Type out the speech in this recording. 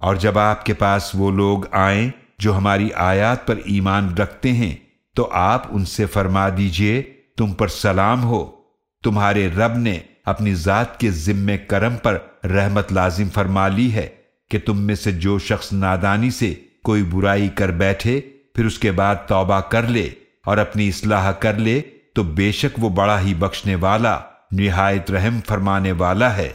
और जब आपके पास वो लोग आए जो हमारी आयात पर ईमान रखते हैं तो आप उनसे फरमा दीजिए, तुम पर सलाम हो। तुम्हारे रब ने अपनी जात के जिम्मे करम पर रहमत लाजिम फरमा ली है कि तुम में से जो शख्स नादानी से कोई बुराई कर बैठे, फिर उसके बाद तौबा कर ले और अपनी इसलाह कर ले तो बेशक वो बड़ा ही बख्शने वाला, निहायत रहम फरमाने वाला है।